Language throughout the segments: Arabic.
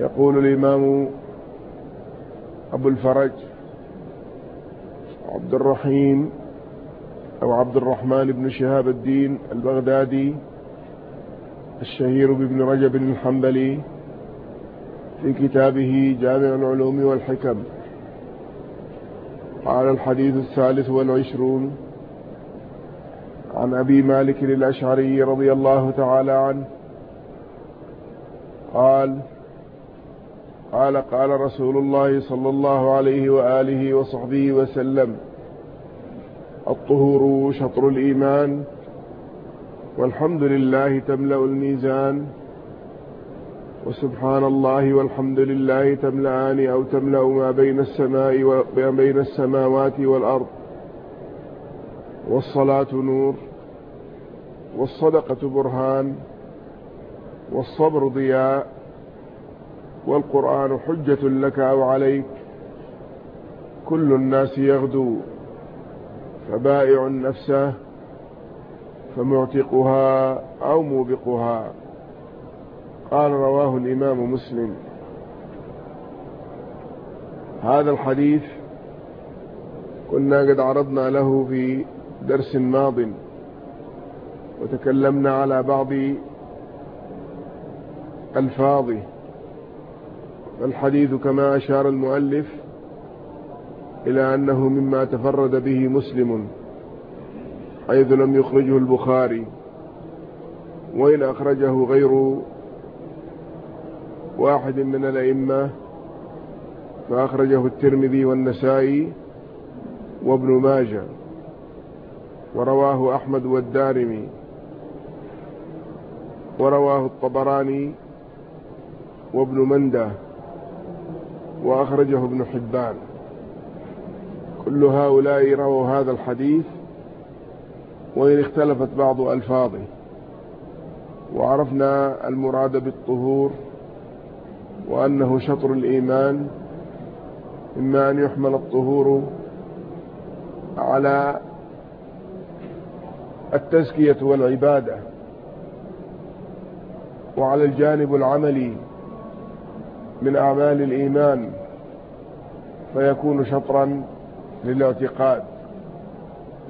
يقول الإمام أبو الفرج عبد الرحيم أو عبد الرحمن بن شهاب الدين البغدادي الشهير بابن رجب الحنبلي في كتابه جامع العلوم والحكم. قال الحديث الثالث والعشرون عن أبي مالك الأشعري رضي الله تعالى عنه قال قال قال رسول الله صلى الله عليه وآله وصحبه وسلم الطهور شطر الإيمان والحمد لله تملأ الميزان وسبحان الله والحمد لله تملأان أو تملأ ما بين السماء وما بين السماوات والأرض والصلاة نور والصدقة برهان والصبر ضياء والقرآن حجة لك أو عليك. كل الناس يغدو فبائع نفسه فمعتقها أو موبقها. قال رواه الإمام مسلم. هذا الحديث كنا قد عرضنا له في درس ماض وتكلمنا على بعض ألفاظه. الحديث كما أشار المؤلف إلى أنه مما تفرد به مسلم حيث لم يخرجه البخاري وإن أخرجه غير واحد من الأئمة فأخرجه الترمذي والنسائي وابن ماجه ورواه أحمد والدارمي ورواه الطبراني وابن منده. وأخرجه ابن حبان. كل هؤلاء رووا هذا الحديث وإن اختلفت بعض ألفاظه. وعرفنا المراد بالطهور وأنه شطر الإيمان إما أن يحمل الطهور على التزكية والعبادة وعلى الجانب العملي من أعمال الإيمان. فيكون شطرا للاعتقاد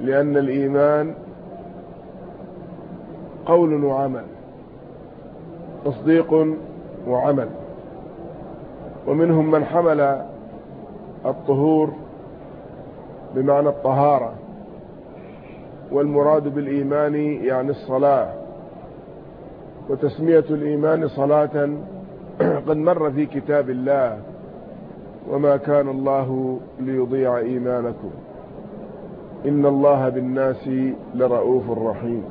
لأن الإيمان قول وعمل تصديق وعمل. ومنهم من حمل الطهور بمعنى الطهارة والمراد بالإيمان يعني الصلاة. وتسمية الإيمان صلاة قد مر في كتاب الله وما كان الله ليضيع إيمانكم. إن الله بالناس لرؤوف رحيم.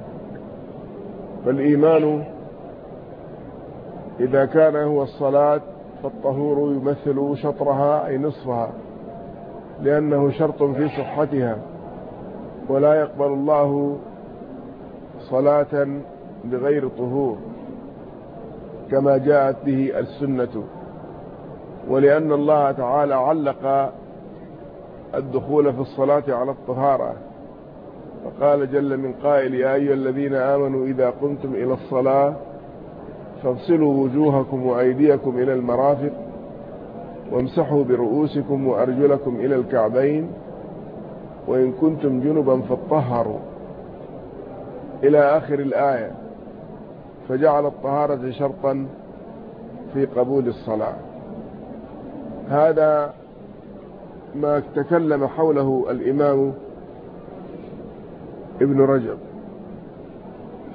فالإيمان إذا كان هو الصلاة فالطهور يمثل شطرها أي نصفها لأنه شرط في صحتها ولا يقبل الله صلاة بغير طهور كما جاءت به السنة. ولأن الله تعالى علق الدخول في الصلاة على الطهارة. فقال جل من قائل يا أيها الذين آمنوا إذا قمتم إلى الصلاة فاغسلوا وجوهكم وأيديكم إلى المرافق وامسحوا برؤوسكم وأرجلكم إلى الكعبين وإن كنتم جنبا فاطهروا. إلى آخر الآية فجعل الطهارة شرطا في قبول الصلاة. هذا ما تكلم حوله الإمام ابن رجب.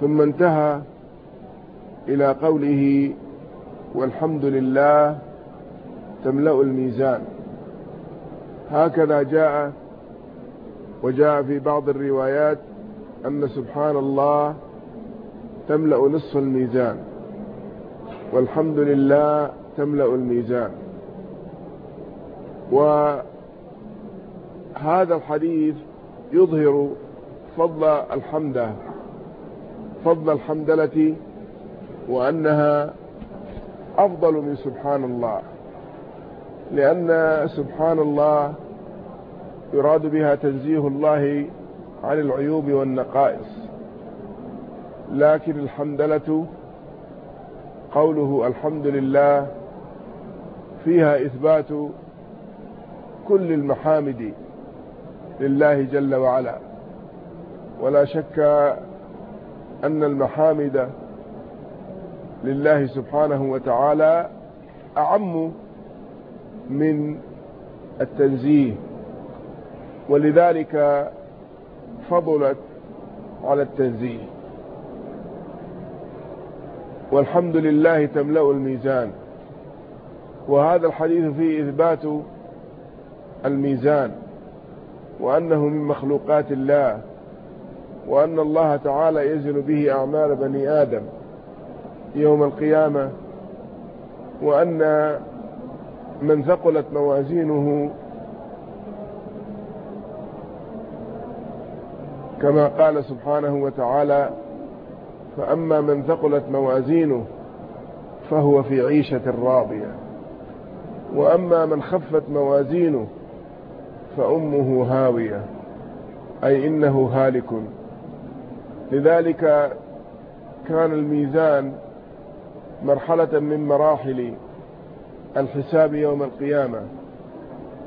ثم انتهى إلى قوله والحمد لله تملأ الميزان. هكذا جاء وجاء في بعض الروايات أن سبحان الله تملأ نصف الميزان والحمد لله تملأ الميزان. وهذا الحديث يظهر فضل الحمد فضل الحمدلة وأنها أفضل من سبحان الله لأن سبحان الله يراد بها تنزيه الله عن العيوب والنقائص لكن الحمدلة قوله الحمد لله فيها إثبات كل المحامد لله جل وعلا. ولا شك أن المحامد لله سبحانه وتعالى أعم من التنزيه. ولذلك فضلت على التنزيه. والحمد لله تملأ الميزان. وهذا الحديث فيه إثبات الميزان وأنه من مخلوقات الله وأن الله تعالى يزن به أعمال بني آدم يوم القيامة وأن من ثقلت موازينه كما قال سبحانه وتعالى فأما من ثقلت موازينه فهو في عيشة راضية وأما من خفت موازينه فأمه هاوية. أي إنه هالك. لذلك كان الميزان مرحلة من مراحل الحساب يوم القيامة.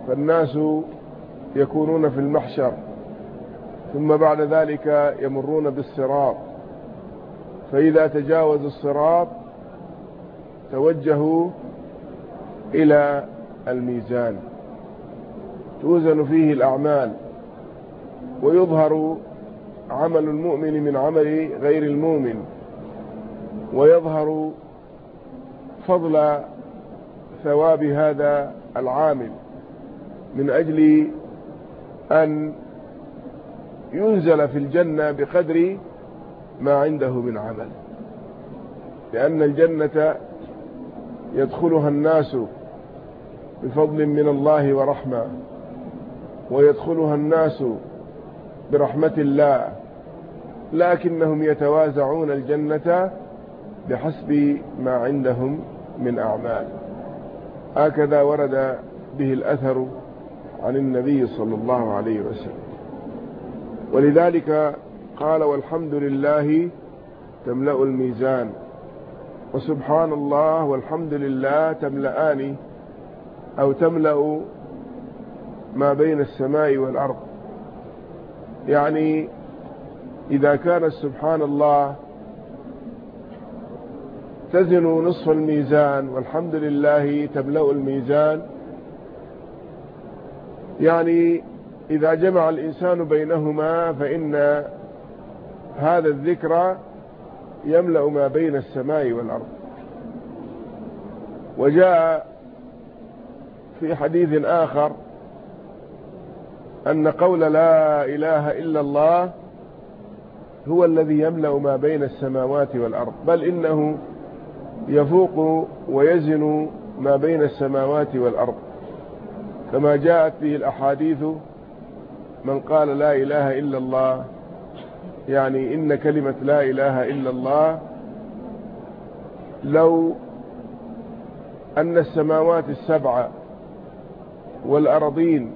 فالناس يكونون في المحشر ثم بعد ذلك يمرون بالصراط. فإذا تجاوز الصراط توجهوا إلى الميزان. توزن فيه الأعمال ويظهر عمل المؤمن من عمل غير المؤمن ويظهر فضل ثواب هذا العامل من أجل أن ينزل في الجنة بقدر ما عنده من عمل. لأن الجنة يدخلها الناس بفضل من الله ورحمة. ويدخلها الناس برحمة الله. لكنهم يتوازعون الجنة بحسب ما عندهم من أعمال. هكذا ورد به الأثر عن النبي صلى الله عليه وسلم. ولذلك قال والحمد لله تملأ الميزان. وسبحان الله والحمد لله تملأان أو تملأ ما بين السماء والأرض. يعني إذا كان سبحان الله تزن نصف الميزان والحمد لله تملأ الميزان يعني إذا جمع الإنسان بينهما فإن هذا الذكر يملأ ما بين السماء والأرض. وجاء في حديث آخر أن قول لا إله إلا الله هو الذي يملأ ما بين السماوات والأرض بل إنه يفوق ويزن ما بين السماوات والأرض. كما جاءت به الأحاديث من قال لا إله إلا الله يعني إن كلمة لا إله إلا الله لو أن السماوات السبع والأرضين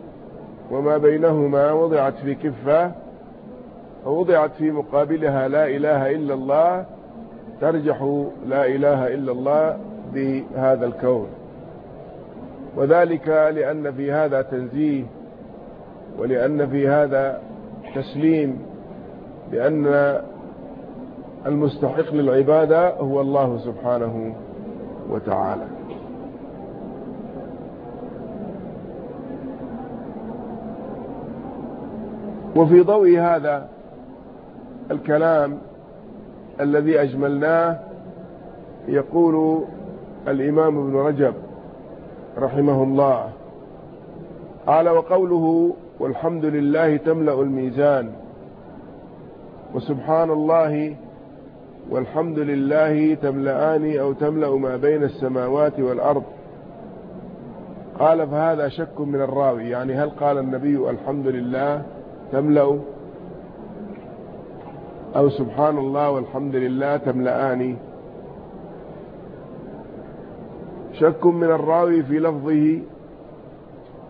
وما بينهما وضعت في كفة ووضعت في مقابلها لا إله إلا الله ترجح لا إله إلا الله بهذا الكون. وذلك لأن في هذا تنزيه ولأن في هذا تسليم بأن المستحق للعبادة هو الله سبحانه وتعالى. وفي ضوء هذا الكلام الذي أجملناه يقول الإمام ابن رجب رحمه الله قال وقوله والحمد لله تملأ الميزان وسبحان الله والحمد لله تملأان أو تملأ ما بين السماوات والأرض. قال فهذا شك من الراوي يعني هل قال النبي الحمد لله تملأ؟ أو سبحان الله والحمد لله تملأان. شك من الراوي في لفظه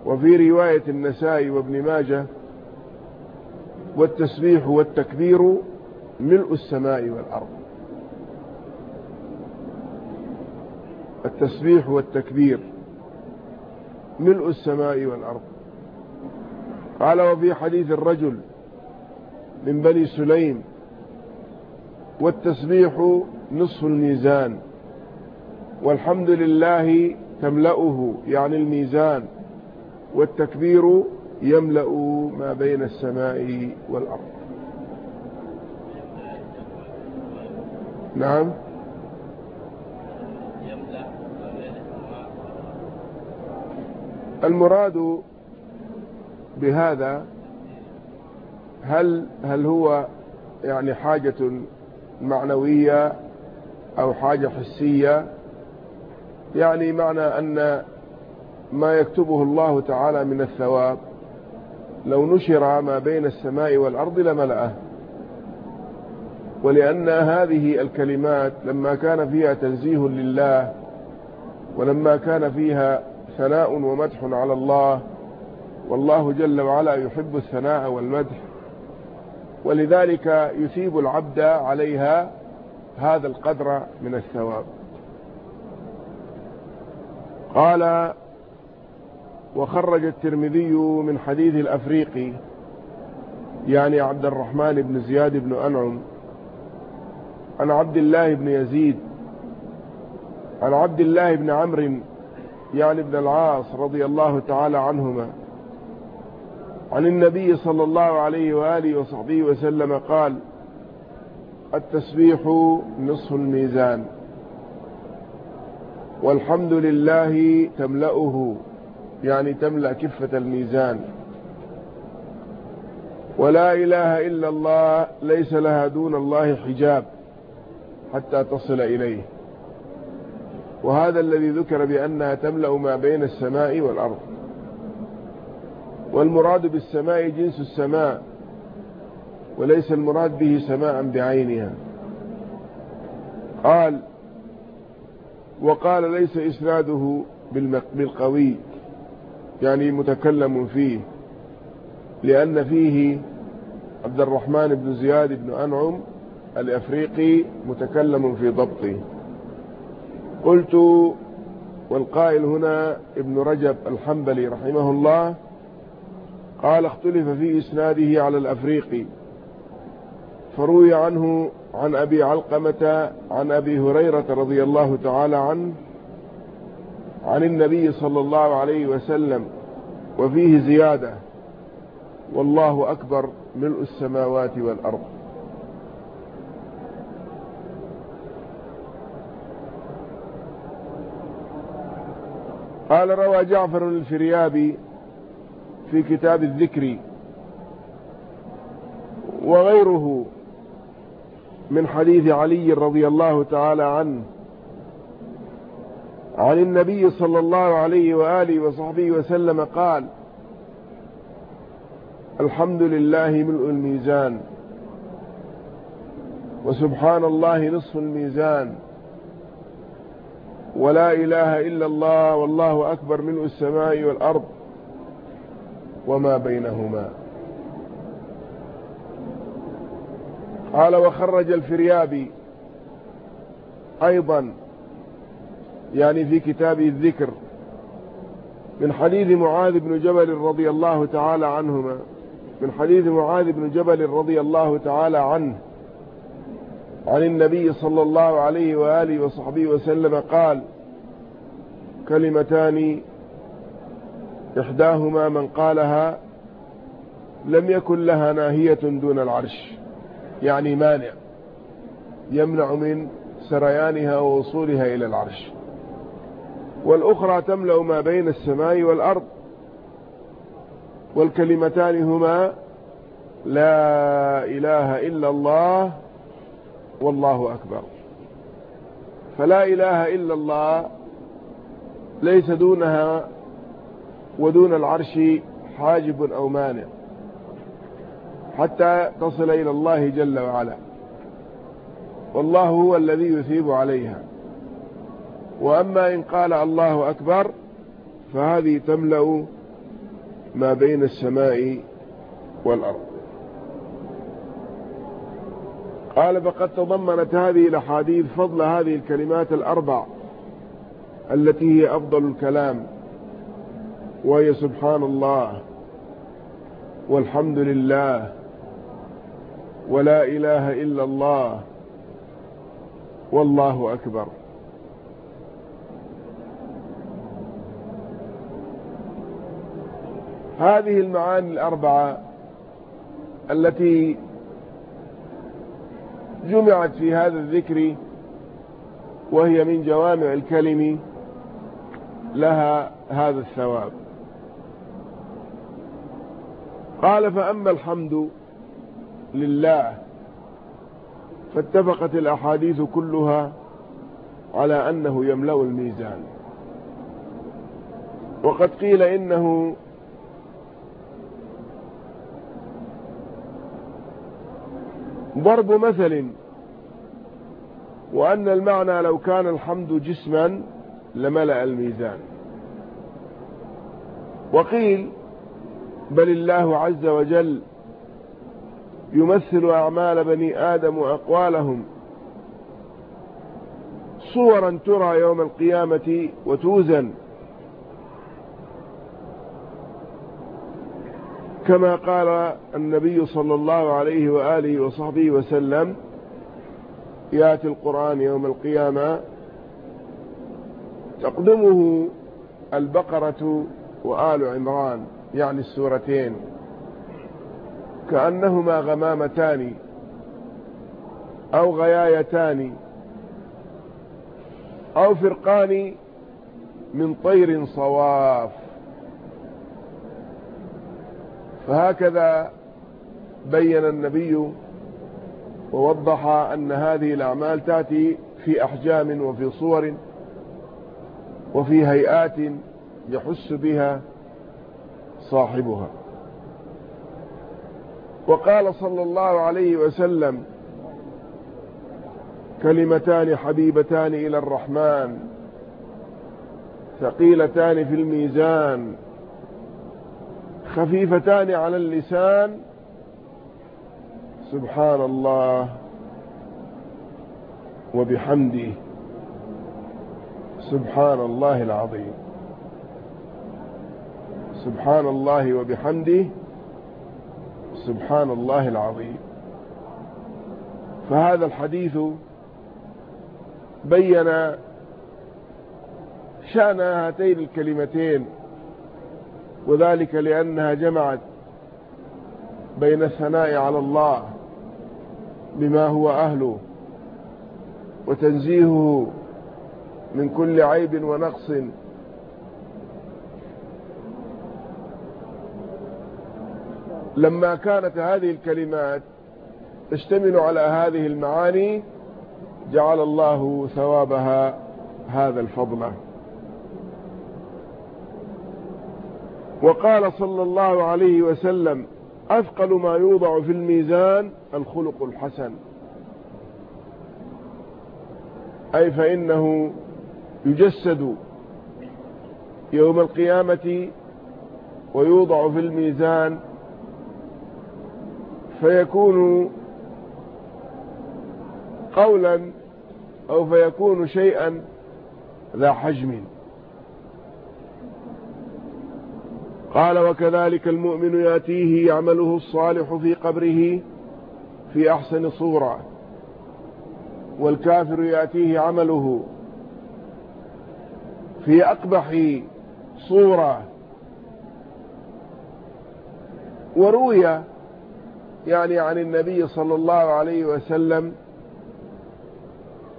وفي رواية النسائي وابن ماجه والتسبيح والتكبير ملء السماء والأرض. التسبيح والتكبير ملء السماء والأرض. قال وفي حديث الرجل من بني سليم والتسبيح نصف الميزان والحمد لله تملأه يعني الميزان والتكبير يملأ ما بين السماء والأرض. نعم. المراد بهذا هل هل هو يعني حاجة معنوية أو حاجة حسية؟ يعني معنى أن ما يكتبه الله تعالى من الثواب لو نشر ما بين السماء والأرض لملأه. ولأن هذه الكلمات لما كان فيها تنزيه لله ولما كان فيها ثناء ومدح على الله والله جل وعلا يحب الثناء والمدح. ولذلك يثيب العبد عليها هذا القدر من الثواب. قال وخرج الترمذي من حديث الأفريقي يعني عبد الرحمن بن زياد بن أنعم عن عبد الله بن يزيد عن عبد الله بن عمرو يعني ابن العاص رضي الله تعالى عنهما عن النبي صلى الله عليه وآله وصحبه وسلم قال التسبيح نصف الميزان والحمد لله تملأه يعني تملأ كفة الميزان. ولا إله إلا الله ليس لها دون الله حجاب حتى تصل إليه. وهذا الذي ذكر بأنها تملأ ما بين السماء والأرض. والمراد بالسماء جنس السماء وليس المراد به سماء بعينها. قال وقال ليس إسناده بالقوي يعني متكلم فيه لأن فيه عبد الرحمن بن زياد بن أنعم الأفريقي متكلم في ضبطه. قلت والقائل هنا ابن رجب الحنبلي رحمه الله قال اختلف في إسناده على الأفريقي فروي عنه عن أبي علقمة عن أبي هريرة رضي الله تعالى عنه عن النبي صلى الله عليه وسلم وفيه زيادة والله أكبر ملء السماوات والأرض. قال روى جعفر الفريابي في كتاب الذكر وغيره من حديث علي رضي الله تعالى عنه عن النبي صلى الله عليه وآله وصحبه وسلم قال الحمد لله ملء الميزان وسبحان الله نصف الميزان ولا إله إلا الله والله أكبر ملء السماء والأرض وما بينهما. قال وخرج الفريابي أيضا يعني في كتابه الذكر من حديث معاذ بن جبل رضي الله تعالى عنهما من حديث معاذ بن جبل رضي الله تعالى عنه عن النبي صلى الله عليه وآله وصحبه وسلم قال كلمتان إحداهما من قالها لم يكن لها ناهية دون العرش يعني مانع يمنع من سريانها ووصولها إلى العرش. والأخرى تملأ ما بين السماء والأرض والكلمتان هما لا إله إلا الله والله أكبر. فلا إله إلا الله ليس دونها ودون العرش حاجب أو مانع حتى تصل إلى الله جل وعلا. والله هو الذي يثيب عليها. وأما إن قال الله أكبر فهذه تملأ ما بين السماء والأرض. قال فقد تضمنت هذه الأحاديث فضل هذه الكلمات الأربع التي هي أفضل الكلام. وهي سبحان الله والحمد لله ولا إله إلا الله والله أكبر هذه المعاني الأربعة التي جمعت في هذا الذكر وهي من جوامع الكلم لها هذا الثواب. قال فأما الحمد لله فاتفقت الأحاديث كلها على أنه يملأ الميزان. وقد قيل إنه ضرب مثل وأن المعنى لو كان الحمد جسما لملأ الميزان. وقيل بل الله عز وجل يمثل أعمال بني آدم وأقوالهم صورا ترى يوم القيامة وتوزن. كما قال النبي صلى الله عليه وآله وصحبه وسلم ياتي القرآن يوم القيامة تقدمه البقرة وآل عمران. يعني السورتين كأنهما غمامتان أو غيايتان أو فرقان من طير صواف. فهكذا بين النبي ووضح أن هذه الأعمال تأتي في أحجام وفي صور وفي هيئات يحس بها صاحبها. وقال صلى الله عليه وسلم كلمتان حبيبتان إلى الرحمن ثقيلتان في الميزان خفيفتان على اللسان. سبحان الله وبحمده. سبحان الله العظيم. سبحان الله وبحمده سبحان الله العظيم. فهذا الحديث بين شأن هاتين الكلمتين وذلك لأنها جمعت بين الثناء على الله بما هو أهله وتنزيهه من كل عيب ونقص. لما كانت هذه الكلمات تشتمل على هذه المعاني جعل الله ثوابها هذا الفضل. وقال صلى الله عليه وسلم أثقل ما يوضع في الميزان الخلق الحسن. أي فإنه يجسد يوم القيامة ويوضع في الميزان فيكون قولا أو فيكون شيئا ذا حجم. قال وكذلك المؤمن يأتيه يعمله الصالح في قبره في أحسن صورة والكافر يأتيه عمله في أقبح صورة. وروي يعني عن النبي صلى الله عليه وسلم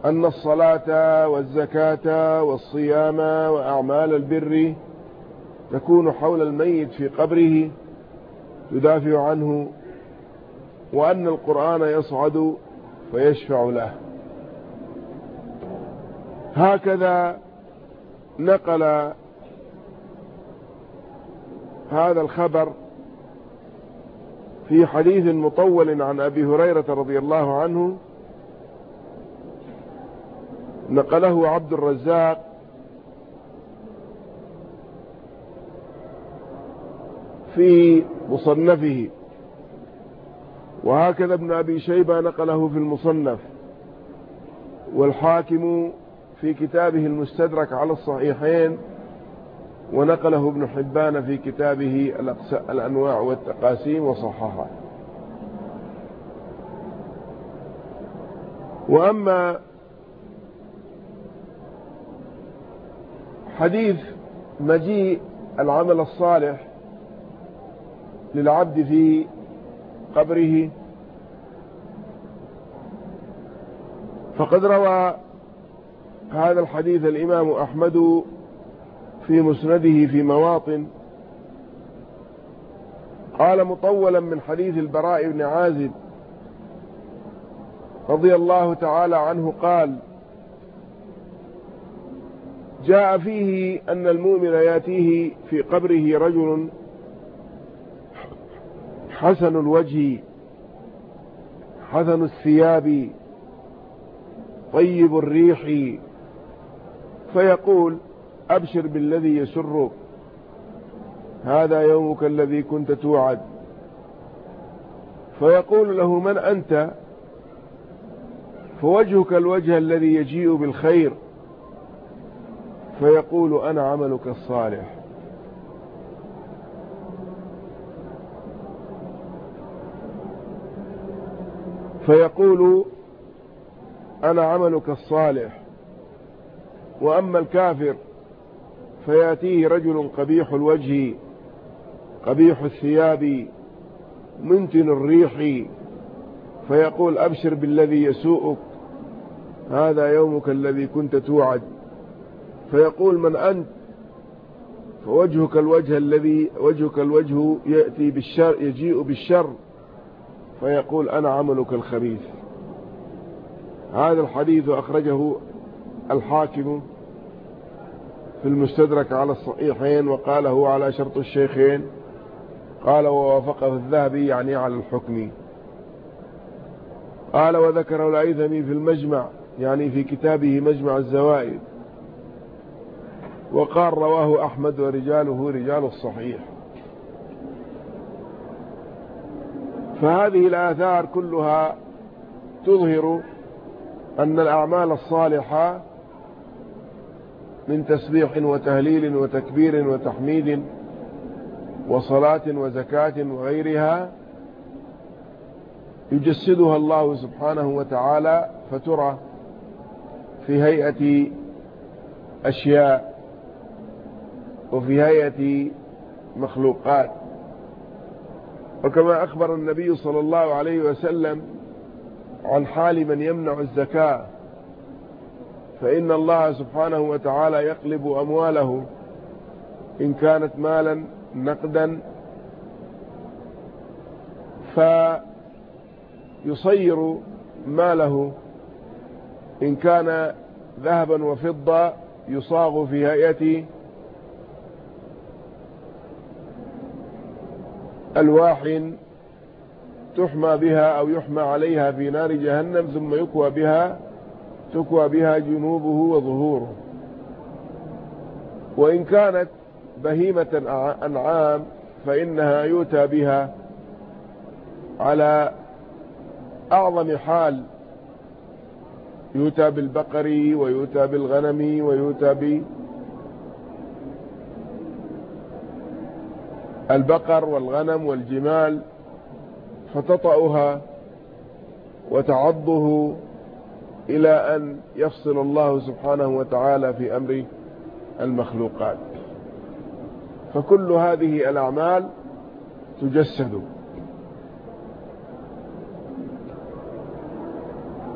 أن الصلاة والزكاة والصيام وأعمال البر تكون حول الميت في قبره تدافع عنه وأن القرآن يصعد فيشفع له. هكذا نقل هذا الخبر في حديث مطول عن أبي هريرة رضي الله عنه نقله عبد الرزاق. في مصنفه. وهكذا ابن أبي شيبة نقله في المصنف. والحاكم في كتابه المستدرك على الصحيحين ونقله ابن حبان في كتابه الأنواع والتقاسيم وصححه. وأما حديث مجيء العمل الصالح للعبد في قبره فقد روى هذا الحديث الإمام أحمد في مسنده في مواطن. قال مطولا من حديث البراء بن عازب رضي الله تعالى عنه قال جاء فيه أن المؤمن يأتيه في قبره رجل حسن الوجه حسن الثياب طيب الريح فيقول أبشر بالذي يسرك هذا يومك الذي كنت توعد. فيقول له من أنت؟ فوجهك الوجه الذي يجيء بالخير. فيقول أنا عملك الصالح. فيقول أنا عملك الصالح. وأما الكافر فيأتيه رجل قبيح الوجه قبيح الثياب منتن الريح فيقول أبشر بالذي يسوءك هذا يومك الذي كنت توعد. فيقول من أنت؟ فوجهك الوجه الذي وجهك الوجه يأتي بالشر يجيء بالشر. فيقول أنا عملك الخبيث. هذا الحديث أخرجه الحاكم في المستدرك على الصحيحين وقال هو على شرط الشيخين قال ووافقه الذهبي يعني على الحكم. قال وذكر الأيثمي في المجمع يعني في كتابه مجمع الزوائد وقال رواه أحمد ورجاله رجال الصحيح. فهذه الآثار كلها تظهر أن الأعمال الصالحة من تسبيح وتهليل وتكبير وتحميد وصلاة وزكاة وغيرها يجسدها الله سبحانه وتعالى فترى في هيئة أشياء وفي هيئة مخلوقات. وكما أخبر النبي صلى الله عليه وسلم عن حال من يمنع الزكاة فإن الله سبحانه وتعالى يقلب أمواله إن كانت مالا نقدا فيصير ماله. إن كان ذهبا وفضة يصاغ في هيئة ألواح تحمى بها أو يحمى عليها في نار جهنم ثم يكوى بها. تكوى بها جنوبه وظهوره. وإن كانت بهيمة أنعام فإنها يؤتى بها على أعظم حال. يؤتى بالبقر ويؤتى بالغنم ويؤتى بالبقر والغنم والجمال فتطأها وتعضه إلى أن يفصل الله سبحانه وتعالى في أمر المخلوقات. فكل هذه الأعمال تجسد.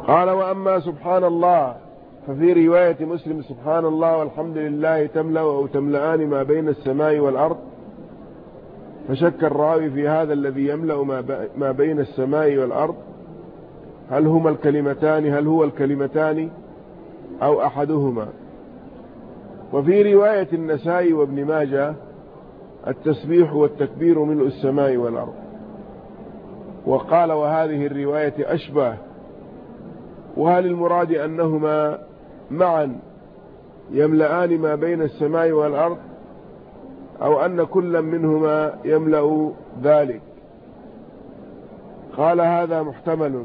قال وأما سبحان الله ففي رواية مسلم سبحان الله والحمد لله تملأ أو تملأان ما بين السماء والأرض. فشك الراوي في هذا الذي يملأ ما بين السماء والأرض. هل هما الكلمتان؟ هل هو الكلمتان أو أحدهما؟ وفي رواية النسائي وابن ماجه التسبيح والتكبير ملء السماء والأرض. وقال وهذه الرواية أشبه. وهل المراد أنهما معا يملأان ما بين السماء والأرض؟ أو أن كل منهما يملأ ذلك؟ قال هذا محتمل.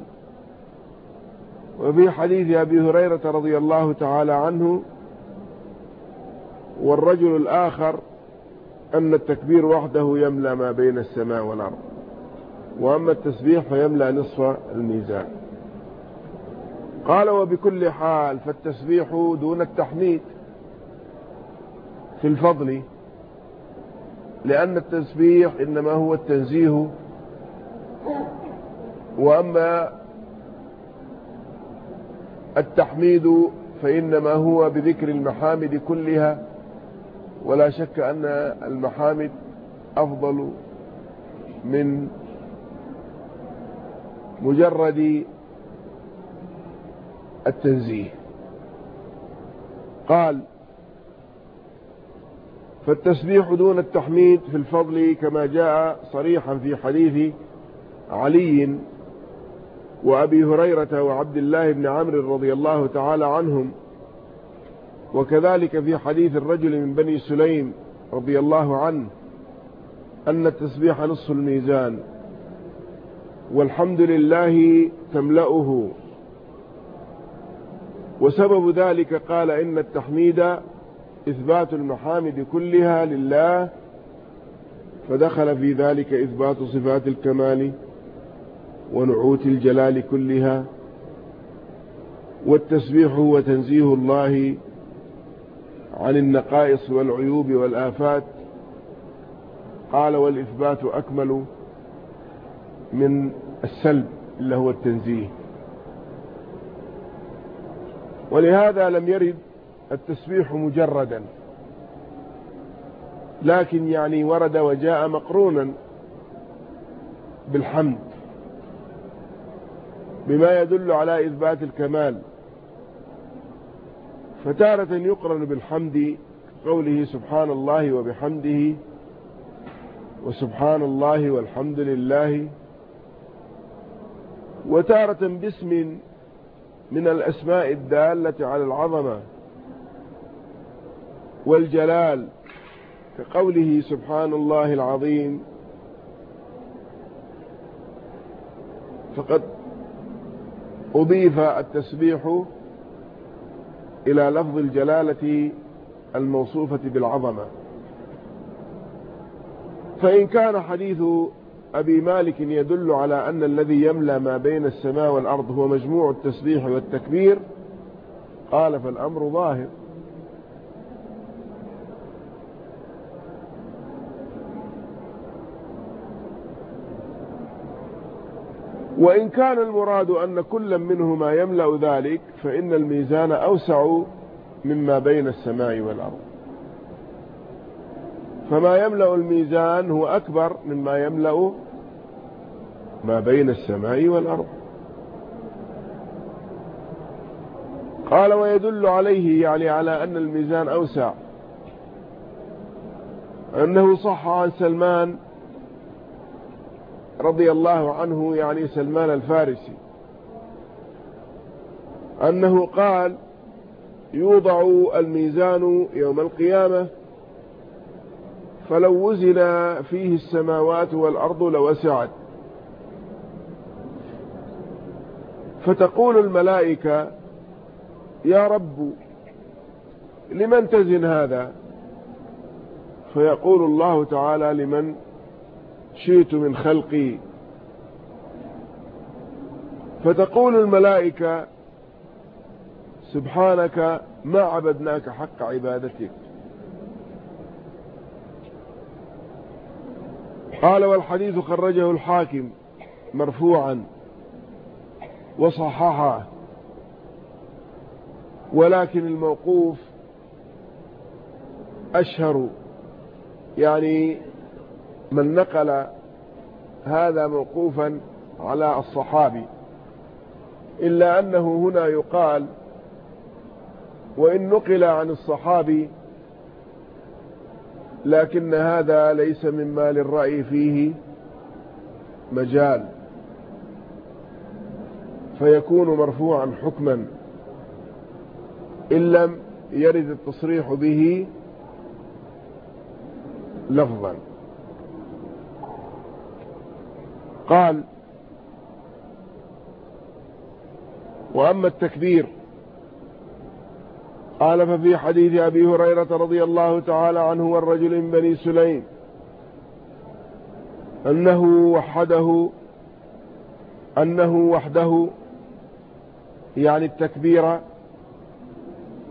وفي حديث أبي هريرة رضي الله تعالى عنه والرجل الآخر أن التكبير وحده يملأ ما بين السماء والأرض وأما التسبيح فيملأ نصف الميزان. قال وبكل حال فالتسبيح دون التحميد في الفضل لأن التسبيح إنما هو التنزيه وأما التحميد فإنما هو بذكر المحامد كلها ولا شك أن المحامد أفضل من مجرد التنزيه. قال فالتسبيح دون التحميد في الفضل كما جاء صريحا في حديث علي وأبي هريرة وعبد الله بن عمرو رضي الله تعالى عنهم. وكذلك في حديث الرجل من بني سليم رضي الله عنه أن التسبيح نصف الميزان والحمد لله تملأه. وسبب ذلك قال إن التحميد إثبات المحامد كلها لله فدخل في ذلك إثبات صفات الكمال. ونعوت الجلال كلها والتسبيح هو تنزيه الله عن النقائص والعيوب والآفات. قال والإثبات أكمل من السلب اللي هو التنزيه. ولهذا لم يرد التسبيح مجردا لكن يعني ورد وجاء مقرونا بالحمد. بما يدل على إثبات الكمال. فتارة يقرن بالحمد قوله سبحان الله وبحمده وسبحان الله والحمد لله. وتارة باسم من الأسماء الدالة على العظمة والجلال كقوله سبحان الله العظيم. فقد أضيف التسبيح إلى لفظ الجلالة الموصوفة بالعظمة. فإن كان حديث أبي مالك يدل على أن الذي يملى ما بين السماء والأرض هو مجموع التسبيح والتكبير قال فالأمر ظاهر. وإن كان المراد أن كل منهما يملأ ذلك فإن الميزان أوسع مما بين السماء والأرض. فما يملأ الميزان هو أكبر مما يملأ ما بين السماء والأرض. قال ويدل عليه يعني على أن الميزان أوسع. أنه صح عن سلمان رضي الله عنه يعني سلمان الفارسي أنه قال يوضع الميزان يوم القيامة فلو وزن فيه السماوات والأرض لوسعت. فتقول الملائكة يا رب لمن تزن هذا؟ فيقول الله تعالى لمن شئت من خلقي. فتقول الملائكة سبحانك ما عبدناك حق عبادتك. قال والحديث خرجه الحاكم مرفوعا وصححه. ولكن الموقوف أشهر يعني من نقل هذا موقوفا على الصحابي إلا أنه هنا يقال وإن نقل عن الصحابي لكن هذا ليس مما للرأي فيه مجال فيكون مرفوعا حكما إن لم يرد التصريح به لفظا. قال وأما التكبير قال ففي حديث أبي هريرة رضي الله تعالى عنه والرجل من بني سليم أنه وحده أنه وحده يعني التكبير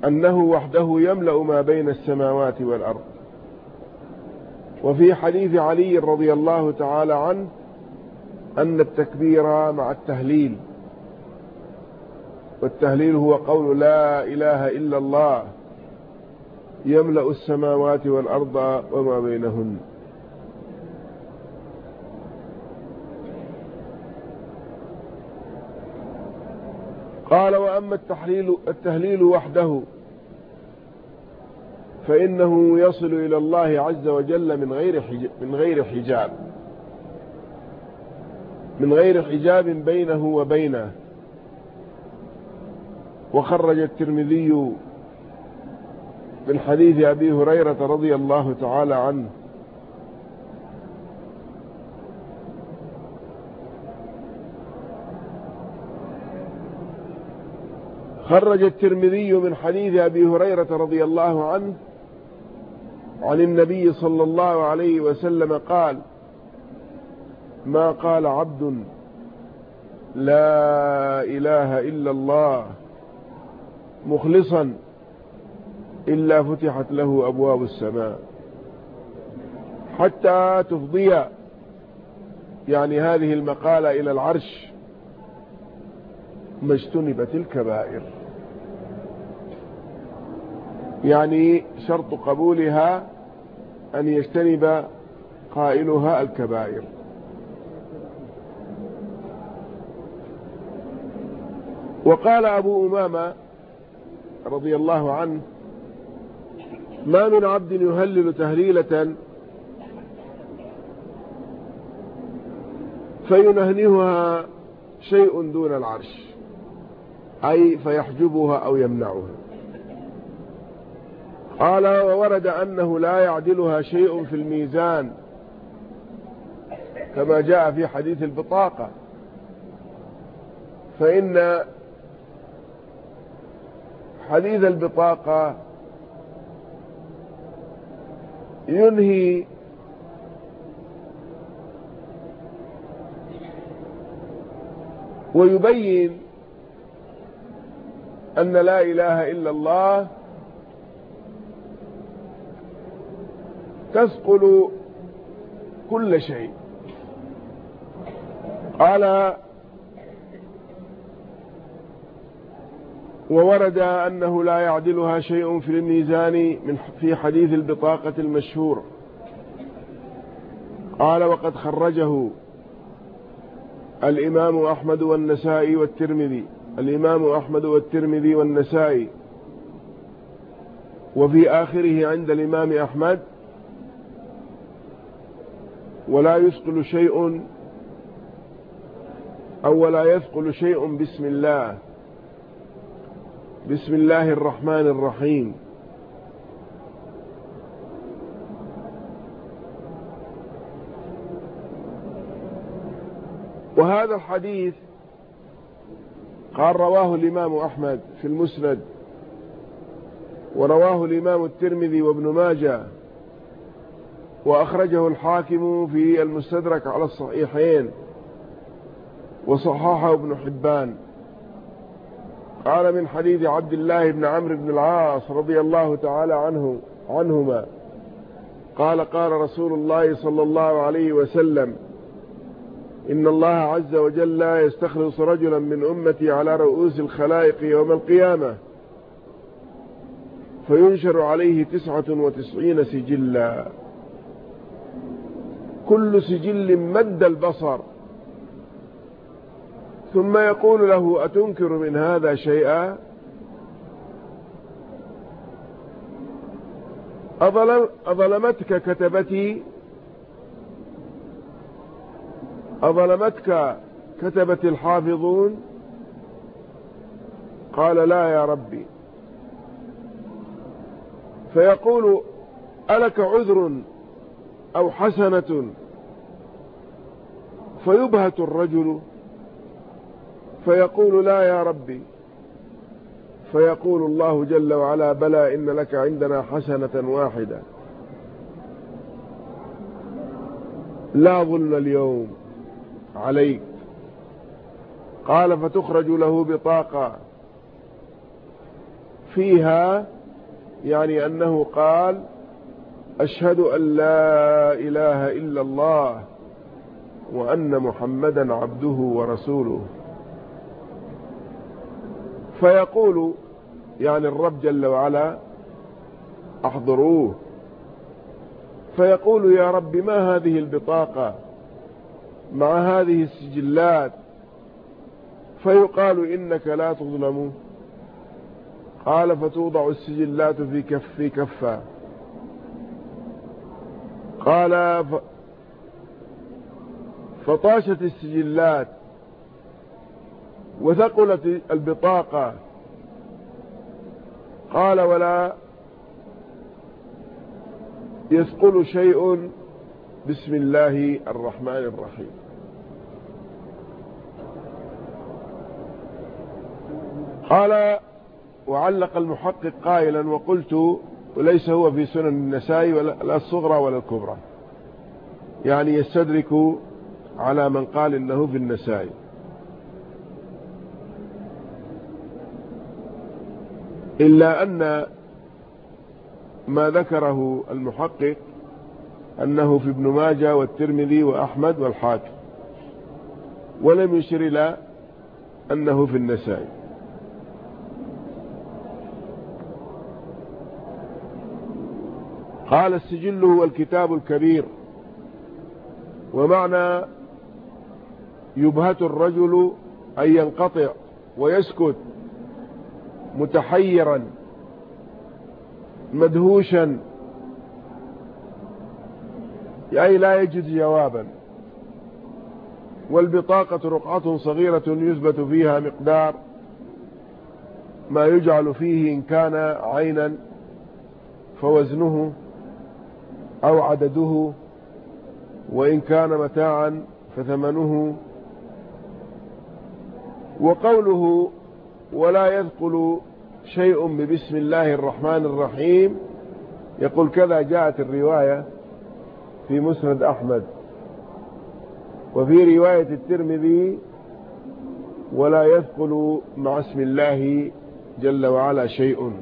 أنه وحده يملأ ما بين السماوات والأرض وفي حديث علي رضي الله تعالى عنه أن التكبير مع التهليل والتهليل هو قول لا إله إلا الله يملأ السماوات والأرض وما بينهن. قال وأما التحليل التهليل وحده فإنه يصل إلى الله عز وجل من غير من غير حجاب. من غير حجاب بينه وبينه. وخرج الترمذي من حديث أبي هريرة رضي الله تعالى عنه. خرج الترمذي من حديث أبي هريرة رضي الله عنه عن النبي صلى الله عليه وسلم قال ما قال عبد لا إله إلا الله مخلصا إلا فتحت له أبواب السماء. حتى تفضي يعني هذه المقالة إلى العرش ما اجتنبت الكبائر. يعني شرط قبولها أن يجتنب قائلها الكبائر. وقال أبو أمامة رضي الله عنه ما من عبد يهلل تهليلة فينهنهها شيء دون العرش أي فيحجبها أو يمنعها. قال وورد أنه لا يعدلها شيء في الميزان كما جاء في حديث البطاقة فإن حديث البطاقة ينهي ويبين أن لا إله إلا الله تثقل كل شيء. قال وورد أنه لا يعدلها شيء في الميزان من في حديث البطاقة المشهور. قال وقد خرجه الإمام أحمد والنسائي والترمذي. الإمام أحمد والترمذي والنسائي. وفي آخره عند الإمام أحمد ولا يثقل شيء أو ولا يثقل شيء بسم الله. بسم الله الرحمن الرحيم. وهذا الحديث قال رواه الإمام أحمد في المسند ورواه الإمام الترمذي وابن ماجه وأخرجه الحاكم في المستدرك على الصحيحين وصححه ابن حبان. قال من حديث عبد الله بن عمرو بن العاص رضي الله تعالى عنه عنهما قال قال رسول الله صلى الله عليه وسلم إن الله عز وجل لا يستخلص رجلا من أمتي على رؤوس الخلائق يوم القيامة فينشر عليه تسعة وتسعين سجلا. كل سجل مد البصر. ثم يقول له أتنكر من هذا شيئا؟ أظلم أظلمتك كتبتي؟ أظلمتك كتبت الحافظون؟ قال لا يا ربي. فيقول ألك عذر أو حسنة؟ فيبهت الرجل فيقول لا يا ربي. فيقول الله جل وعلا بلى إن لك عندنا حسنة واحدة. لا ظلم اليوم عليك. قال فتخرج له بطاقة فيها يعني أنه قال أشهد أن لا إله إلا الله وأن محمدا عبده ورسوله. فيقول يعني الرب جل وعلا احضروه. فيقول يا رب ما هذه البطاقة؟ مع هذه السجلات؟ فيقال إنك لا تظلم. قال فتوضع السجلات في كف في كفة قال فطاشت السجلات. وثقلت البطاقة. قال ولا يثقل شيء بسم الله الرحمن الرحيم. قال وعلق المحقق قائلا وقلت وليس هو في سنن النسائي ولا الصغرى ولا الكبرى. يعني يستدرك على من قال إنه في النسائي إلا أن ما ذكره المحقق أنه في ابن ماجه والترمذي وأحمد والحاكم ولم يشر إلى أنه في النسائي. قال السجل هو الكتاب الكبير ومعنى يبهت الرجل أن ينقطع ويسكت متحيرا مدهوشا. أي لا يجد جوابا. والبطاقة رقعة صغيرة يثبت فيها مقدار ما يجعل فيه إن كان عينا فوزنه أو عدده وإن كان متاعا فثمنه. وقوله ولا يذقل شيء ببسم الله الرحمن الرحيم. يقول كذا جاءت الرواية في مسند أحمد. وفي رواية الترمذي ولا يثقل مع اسم الله جل وعلا شيء.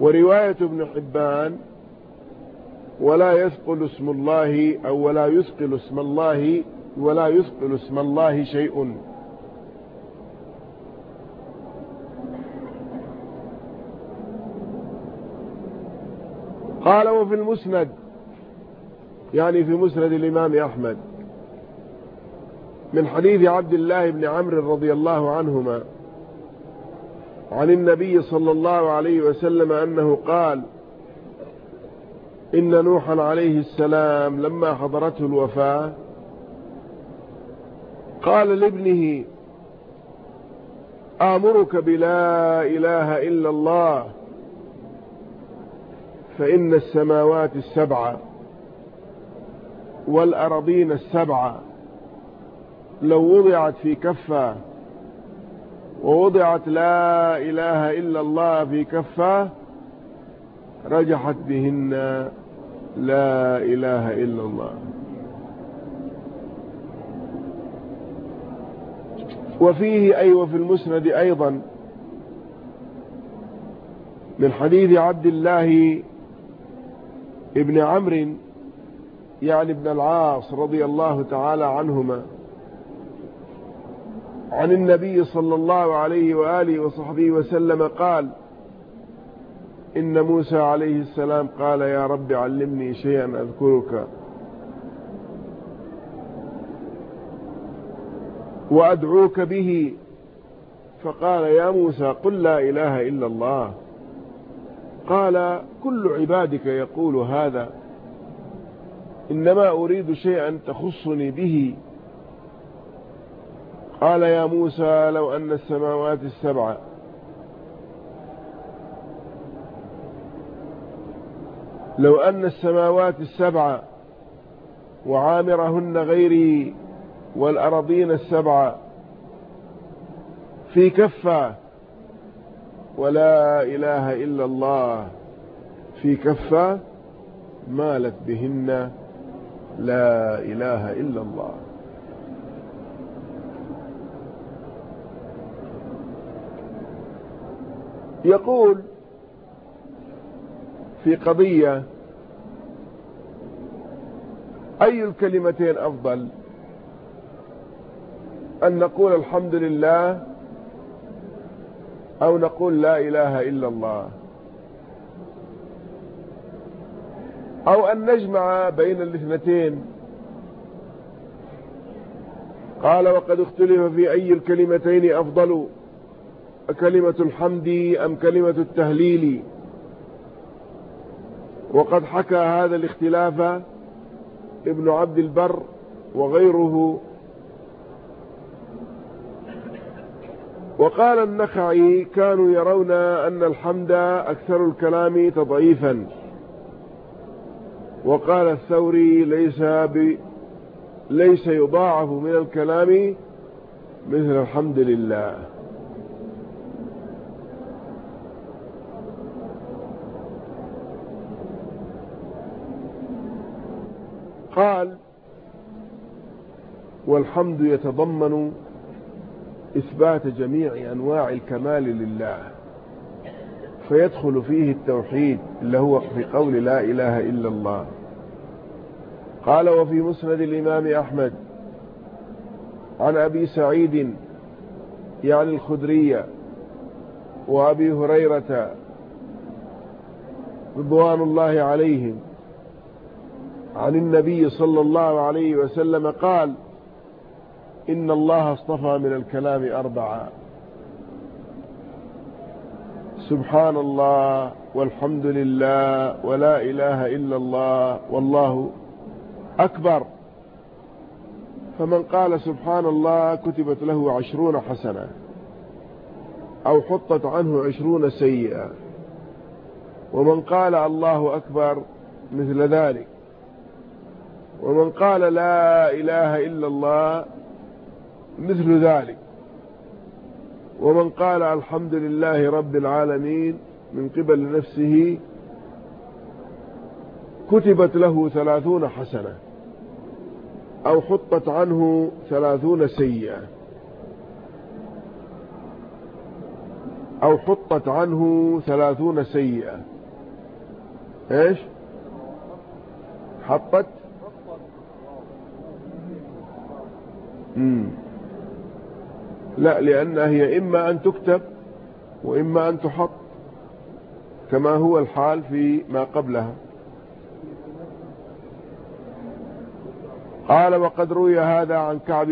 ورواية ابن حبان ولا يثقل اسم الله أو ولا يثقل اسم الله ولا يثقل اسم الله شيء. قال وفي المسند يعني في مسند الإمام أحمد من حديث عبد الله بن عمرو رضي الله عنهما عن النبي صلى الله عليه وسلم أنه قال إن نوحا عليه السلام لما حضرته الوفاة قال لابنه آمرك بلا إله إلا الله فإن السماوات السبعة والأرضين السبعة لو وضعت في كفة ووضعت لا إله إلا الله في كفة رجحت بهن لا إله إلا الله. وفيه أي وفي المسند أيضا من حديث عبد الله ابن عمرو يعني ابن العاص رضي الله تعالى عنهما عن النبي صلى الله عليه وآله وصحبه وسلم قال إن موسى عليه السلام قال يا رب علمني شيئا أذكرك. وأدعوك به. فقال يا موسى قل لا إله إلا الله. قال كل عبادك يقول هذا إنما أريد شيئا تخصني به. قال يا موسى لو أن السماوات السبع لو أن السماوات السبع وعامرهن غيري والأرضين السبع في كفة ولا إله إلا الله في كفة مالت بهن لا إله إلا الله. يقول في قضية أي الكلمتين أفضل؟ أن نقول الحمد لله أو نقول لا إله إلا الله. أو أن نجمع بين الاثنتين. قال وقد اختلف في أي الكلمتين أفضل كلمة الحمد أم كلمة التهليل. وقد حكى هذا الاختلاف ابن عبد البر وغيره وقال النخعي كانوا يرون أن الحمد أكثر الكلام تضعيفا. وقال الثوري ليس ب ليس يضاعف من الكلام مثل الحمد لله. قال والحمد يتضمن إثبات جميع أنواع الكمال لله فيدخل فيه التوحيد اللي هو في قول لا إله إلا الله. قال وفي مسند الإمام أحمد عن أبي سعيد يعني الخدرية وأبي هريرة رضوان الله عليهم عن النبي صلى الله عليه وسلم قال إن الله اصطفى من الكلام أربعة. سبحان الله والحمد لله ولا إله إلا الله والله أكبر. فمن قال سبحان الله كتبت له عشرون حسنة أو حطت عنه عشرون سيئة. ومن قال الله أكبر مثل ذلك. ومن قال لا إله إلا الله مثل ذلك. ومن قال الحمد لله رب العالمين من قبل نفسه كتبت له ثلاثون حسنة أو حطت عنه ثلاثون سيئة أو حطت عنه ثلاثون سيئة. إيش؟ حطت؟ مم. لا لأنها هي إما أن تكتب وإما أن تحط كما هو الحال في ما قبلها. قال وقد روي هذا عن كعب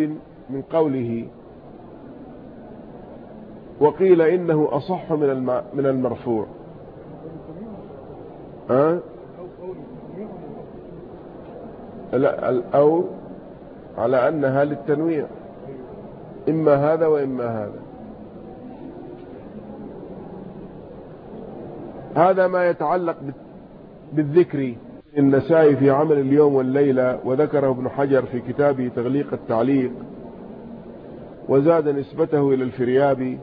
من قوله وقيل إنه أصح من من المرفوع. أه؟ لا الأو على أنها للتنويع. إما هذا وإما هذا. هذا ما يتعلق بالذكر النسائي في عمل اليوم والليلة وذكره ابن حجر في كتابه تغليق التعليق وزاد نسبته إلى الفريابي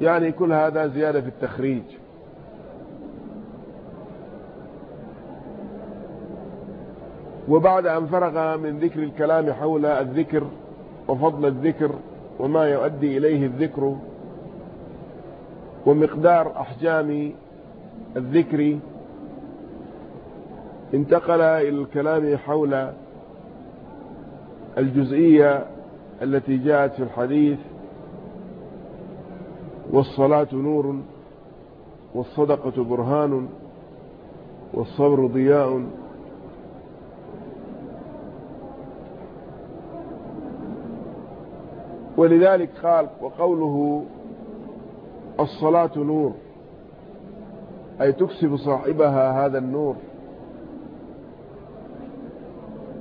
يعني كل هذا زيادة في التخريج. وبعد أن فرغ من ذكر الكلام حول الذكر وفضل الذكر وما يؤدي إليه الذكر ومقدار أحجام الذكر انتقل إلى الكلام حول الجزئية التي جاءت في الحديث والصلاة نور والصدقة برهان والصبر ضياء ولذلك قال وقوله الصلاة نور أي تكسب صاحبها هذا النور.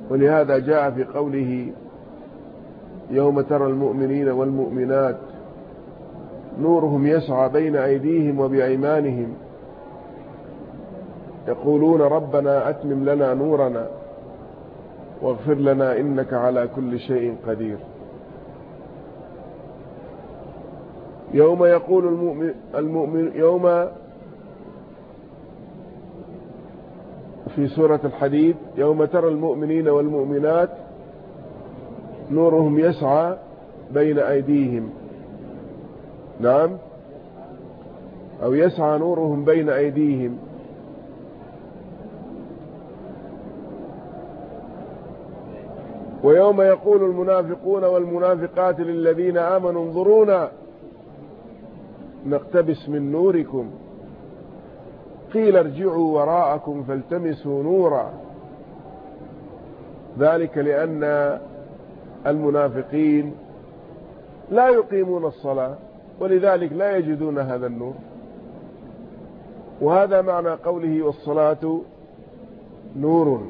ولهذا جاء في قوله يوم ترى المؤمنين والمؤمنات نورهم يسعى بين أيديهم وبأيمانهم يقولون ربنا أتمم لنا نورنا واغفر لنا إنك على كل شيء قدير. يوم يقول المؤمن, المؤمن يوم في سورة الحديد يوم ترى المؤمنين والمؤمنات نورهم يسعى بين أيديهم. نعم. أو يسعى نورهم بين أيديهم. ويوم يقول المنافقون والمنافقات للذين آمنوا انظرونا نقتبس من نوركم. قيل ارجعوا وراءكم فالتمسوا نورا. ذلك لأن المنافقين لا يقيمون الصلاة ولذلك لا يجدون هذا النور. وهذا معنى قوله والصلاة نور.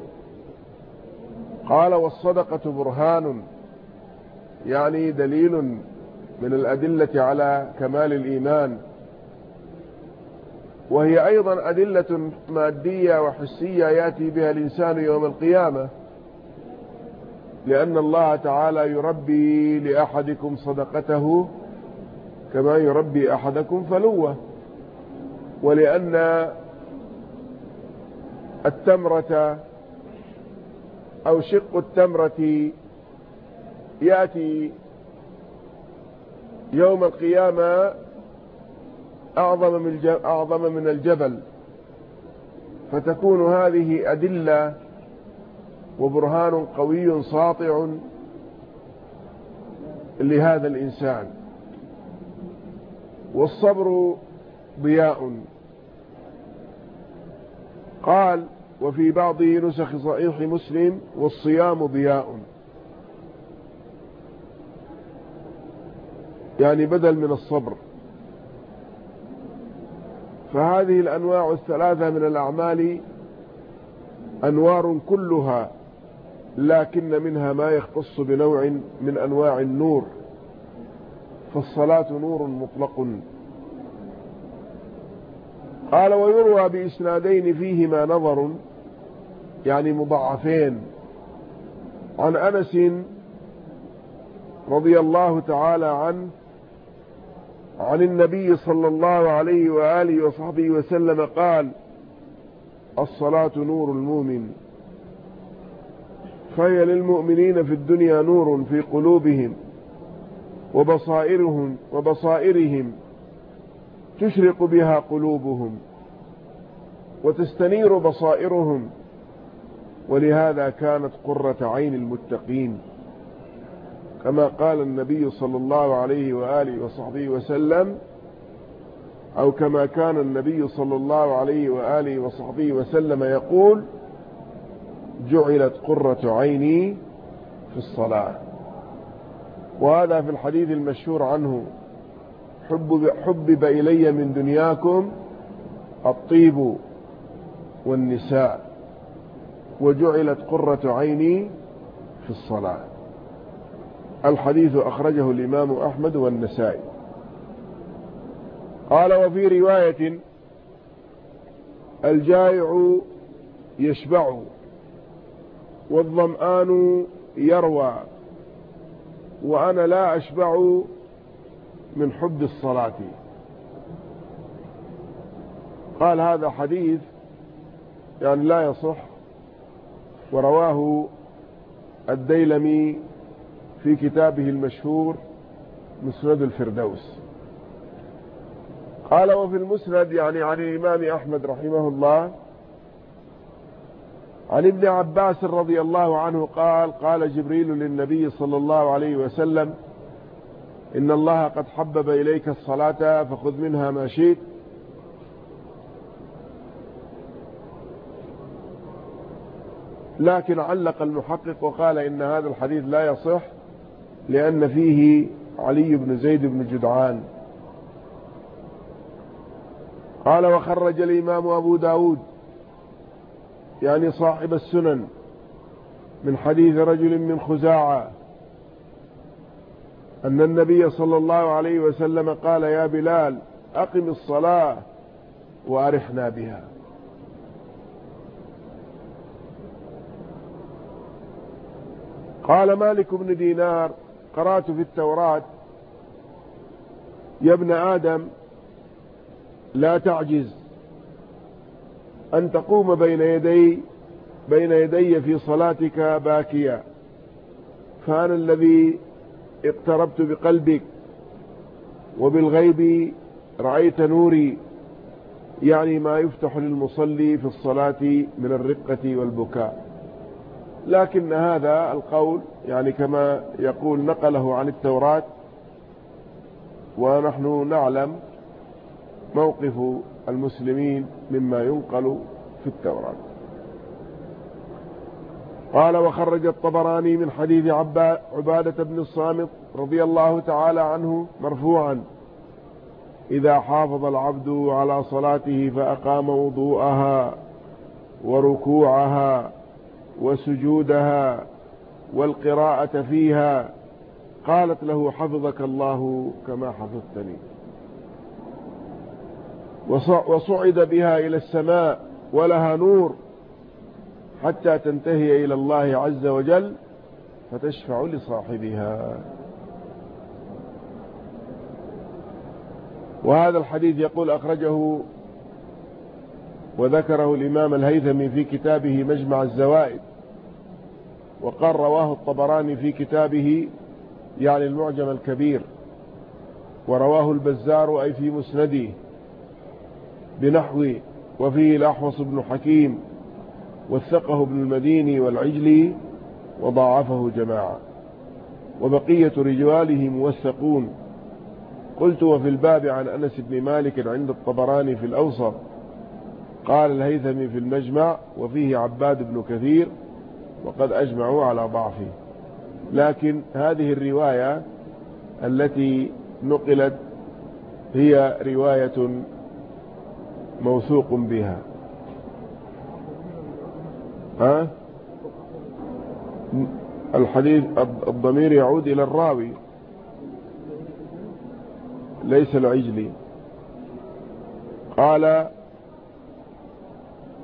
قال والصدقة برهان يعني دليل من الأدلة على كمال الإيمان. وهي أيضا أدلة مادية وحسية يأتي بها الإنسان يوم القيامة لأن الله تعالى يربي لأحدكم صدقته كما يربي أحدكم فلوه ولأن التمرة أو شق التمرة يأتي يوم القيامة أعظم من, أعظم من الجبل. فتكون هذه أدلة وبرهان قوي ساطع لهذا الإنسان. والصبر ضياء. قال وفي بعض نسخ صحيح مسلم والصيام ضياء. يعني بدل من الصبر. فهذه الأنواع الثلاثة من الأعمال أنوار كلها لكن منها ما يختص بنوع من أنواع النور. فالصلاة نور مطلق. قال ويروى بإسنادين فيهما نظر يعني مضعفين عن أنس رضي الله تعالى عنه عن النبي صلى الله عليه وآله وصحبه وسلم قال الصلاة نور المؤمن. فهي للمؤمنين في الدنيا نور في قلوبهم وبصائرهم وبصائرهم تشرق بها قلوبهم وتستنير بصائرهم ولهذا كانت قرة عين المتقين. كما قال النبي صلى الله عليه وآله وصحبه وسلم أو كما كان النبي صلى الله عليه وآله وصحبه وسلم يقول جعلت قرة عيني في الصلاة. وهذا في الحديث المشهور عنه حبب, حبب إلي من دنياكم الطيب والنساء وجعلت قرة عيني في الصلاة. الحديث أخرجه الإمام أحمد والنسائي. قال وفي رواية الجائع يشبع والظمآن يروى وأنا لا أشبع من حب الصلاة. قال هذا حديث يعني لا يصح ورواه الديلمي في كتابه المشهور مسند الفردوس. قال وفي المسند يعني عن الإمام أحمد رحمه الله عن ابن عباس رضي الله عنه قال قال جبريل للنبي صلى الله عليه وسلم إن الله قد حبب إليك الصلاة فخذ منها ما شئت. لكن علق المحقق وقال إن هذا الحديث لا يصح لأن فيه علي بن زيد بن جدعان. قال وخرج الإمام أبو داود يعني صاحب السنن من حديث رجل من خزاعة أن النبي صلى الله عليه وسلم قال يا بلال أقم الصلاة وأرحنا بها. قال مالك بن دينار قرأت في التوراة يا ابن آدم لا تعجز أن تقوم بين يدي بين يدي في صلاتك باكيا. فأنا الذي اقتربت بقلبك وبالغيب رأيت نوري يعني ما يفتح للمصلي في الصلاة من الرقة والبكاء. لكن هذا القول يعني كما يقول نقله عن التوراة ونحن نعلم موقف المسلمين مما ينقل في التوراة. قال وخرج الطبراني من حديث عبادة بن الصامت رضي الله تعالى عنه مرفوعا إذا حافظ العبد على صلاته فأقام وضوءها وركوعها وسجودها والقراءة فيها قالت له حفظك الله كما حفظتني. وصعد بها إلى السماء ولها نور حتى تنتهي إلى الله عز وجل فتشفع لصاحبها. وهذا الحديث يقول أخرجه وذكره الإمام الهيثمي في كتابه مجمع الزوائد. وقال رواه الطبراني في كتابه يعني المعجم الكبير ورواه البزار أي في مسنده بنحو وفيه الأحوص بن حكيم وثقه ابن المديني والعجلي وضاعفه جماعة وبقية رجواله موثقون. قلت وفي الباب عن أنس بن مالك عند الطبراني في الأوسط قال الهيثمي في المجمع وفيه عباد بن كثير وقد أجمعوا على ضعفه. لكن هذه الرواية التي نقلت هي رواية موثوق بها. ها؟ الحديث الضمير يعود إلى الراوي. ليس العجلي. قال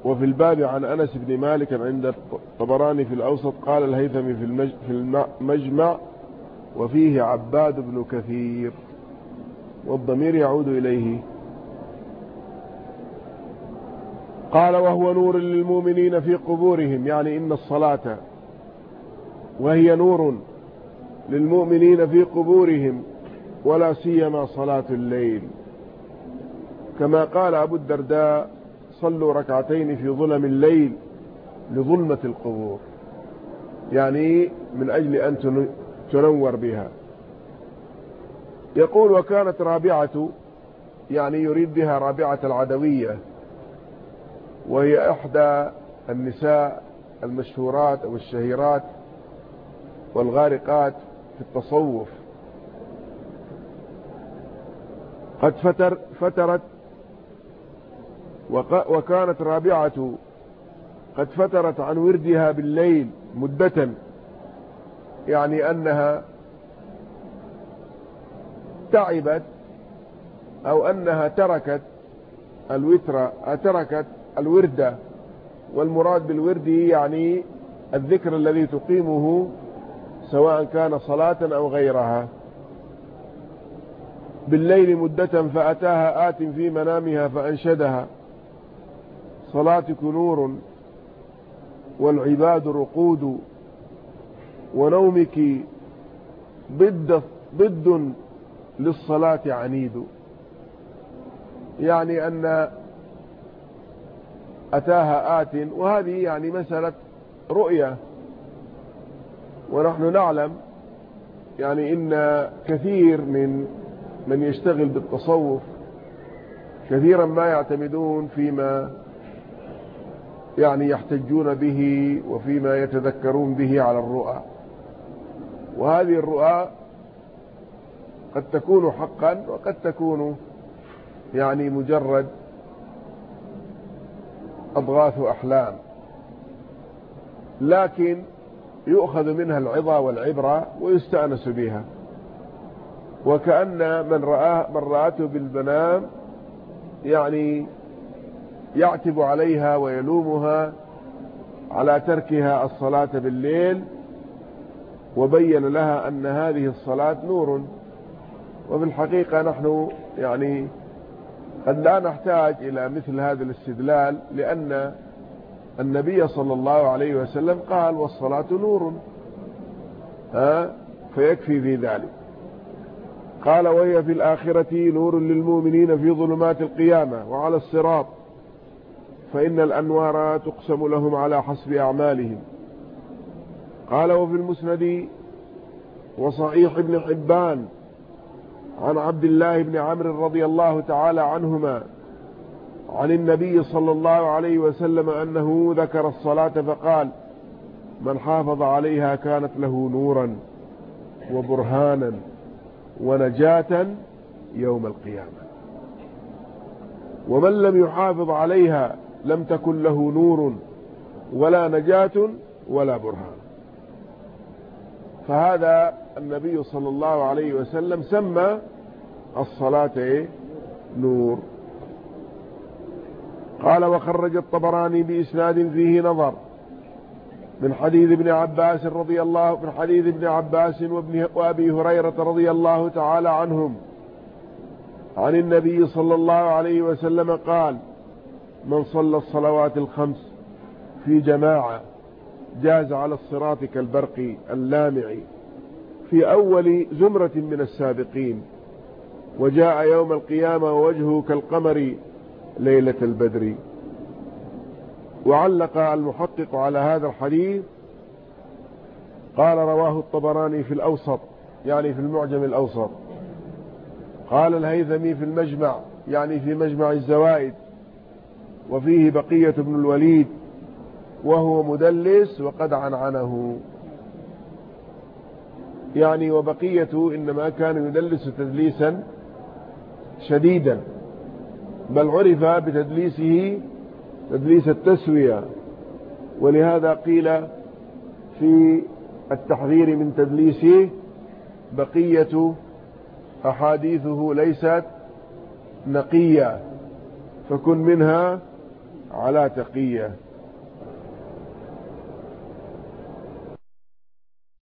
وفي الباب عن أنس بن مالك عند الطبراني في الأوسط قال الهيثمي في, في المجمع وفيه عباد بن كثير والضمير يعود إليه. قال وهو نور للمؤمنين في قبورهم يعني إن الصلاة وهي نور للمؤمنين في قبورهم ولا سيما صلاة الليل. كما قال أبو الدرداء صلوا ركعتين في ظلم الليل لظلمة القبور. يعني من أجل أن تنور بها. يقول وكانت رابعة يعني يريد بها رابعة العدوية وهي إحدى النساء المشهورات أو الشهيرات والغارقات في التصوف. قد فتر فترت وكانت رابعة قد فترت عن وردها بالليل مدة يعني أنها تعبت أو أنها تركت الوتر تركت الوردة والمراد بالورد يعني الذكر الذي تقيمه سواء كان صلاة أو غيرها. بالليل مدة فأتاها آت في منامها فأنشدها. صلاتك نور والعباد رقود ونومك ضد ضد للصلاة عنيد. يعني أن أتاها آت وهذه يعني مسألة رؤية. ونحن نعلم يعني إن كثير من من يشتغل بالتصوف كثيرا ما يعتمدون فيما يعني يحتجون به وفيما يتذكرون به على الرؤى. وهذه الرؤى قد تكون حقا وقد تكون يعني مجرد أضغاث أحلام. لكن يؤخذ منها العظة والعبرة ويستأنس بها. وكأن من رآه من رآته بالبنام يعني يعتب عليها ويلومها على تركها الصلاة بالليل وبين لها أن هذه الصلاة نور. وفي الحقيقة نحن يعني قد لا نحتاج إلى مثل هذا الاستدلال لأن النبي صلى الله عليه وسلم قال والصلاة نور. ها؟ فيكفي في ذلك. قال وهي في الآخرة نور للمؤمنين في ظلمات القيامة وعلى الصراط. فإن الأنوار تقسم لهم على حسب أعمالهم. قال وفي المسند وصحيح ابن حبان عن عبد الله بن عمرو رضي الله تعالى عنهما عن النبي صلى الله عليه وسلم أنه ذكر الصلاة فقال من حافظ عليها كانت له نورا وبرهانا ونجاة يوم القيامة. ومن لم يحافظ عليها لم تكن له نور ولا نجاة ولا برهان فهذا النبي صلى الله عليه وسلم سمى الصلاة؟ نور قال وخرج الطبراني بإسناد فيه نظر من حديث ابن عباس رضي الله من حديث ابن عباس وابن وأبي هريرة رضي الله تعالى عنهم عن النبي صلى الله عليه وسلم قال من صلى الصلوات الخمس في جماعة جاز على الصراط كالبرق اللامع في أول زمرة من السابقين وجاء يوم القيامة ووجهه كالقمر ليلة البدر. وعلق المحقق على هذا الحديث قال رواه الطبراني في الأوسط يعني في المعجم الأوسط. قال الهيثمي في المجمع يعني في مجمع الزوائد. وفيه بقية بن الوليد وهو مدلس وقد عنعنه. يعني وبقيته إنما كان يدلس تدليسا شديدا بل عرف بتدليسه تدليس التسوية. ولهذا قيل في التحذير من تدليسه بقية أحاديثه ليست نقية فكن منها على تقية.